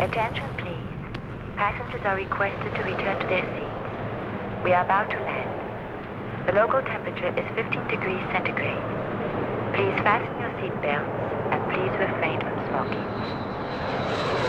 Attention, please. Passengers are requested to return to their seats. We are about to land. The local temperature is 15 degrees centigrade. Please fasten your seatbelts and please refrain from smoking.